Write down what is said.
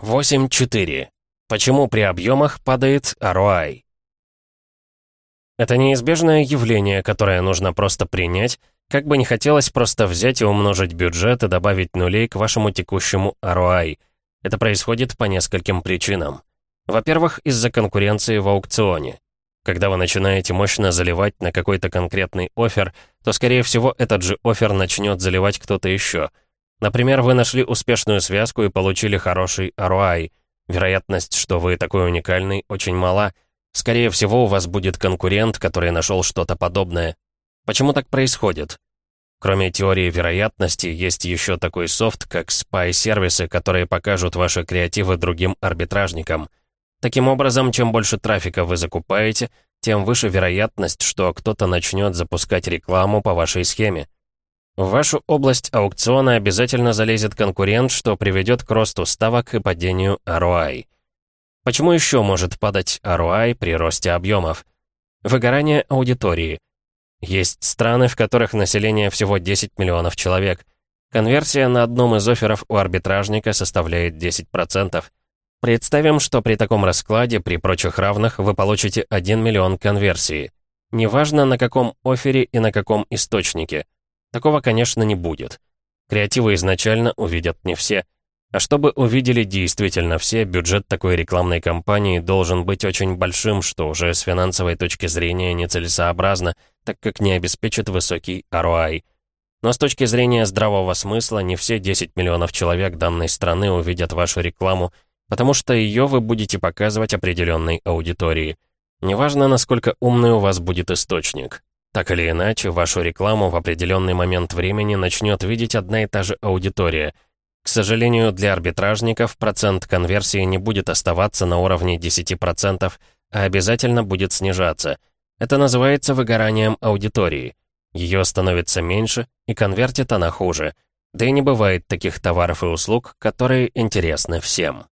8.4. Почему при объемах падает ROI? Это неизбежное явление, которое нужно просто принять, как бы не хотелось просто взять и умножить бюджет и добавить нулей к вашему текущему ROI. Это происходит по нескольким причинам. Во-первых, из-за конкуренции в аукционе. Когда вы начинаете мощно заливать на какой-то конкретный офер, то, скорее всего, этот же офер начнет заливать кто-то еще — Например, вы нашли успешную связку и получили хороший ROI. Вероятность, что вы такой уникальный, очень мала. Скорее всего, у вас будет конкурент, который нашел что-то подобное. Почему так происходит? Кроме теории вероятности, есть еще такой софт, как спай-сервисы, которые покажут ваши креативы другим арбитражникам. Таким образом, чем больше трафика вы закупаете, тем выше вероятность, что кто-то начнет запускать рекламу по вашей схеме. В вашу область аукциона обязательно залезет конкурент, что приведет к росту ставок и падению ROI. Почему еще может падать ROI при росте объемов? Выгорание аудитории. Есть страны, в которых население всего 10 миллионов человек. Конверсия на одном из офферов у арбитражника составляет 10%. Представим, что при таком раскладе, при прочих равных, вы получите 1 миллион конверсии. Неважно, на каком офере и на каком источнике – Такого, конечно, не будет. Креативы изначально увидят не все. А чтобы увидели действительно все, бюджет такой рекламной кампании должен быть очень большим, что уже с финансовой точки зрения нецелесообразно, так как не обеспечит высокий ROI. Но с точки зрения здравого смысла, не все 10 миллионов человек данной страны увидят вашу рекламу, потому что ее вы будете показывать определенной аудитории. Неважно, насколько умный у вас будет источник. Так или иначе, вашу рекламу в определенный момент времени начнет видеть одна и та же аудитория. К сожалению, для арбитражников процент конверсии не будет оставаться на уровне 10%, а обязательно будет снижаться. Это называется выгоранием аудитории. Ее становится меньше, и конвертит она хуже. Да и не бывает таких товаров и услуг, которые интересны всем.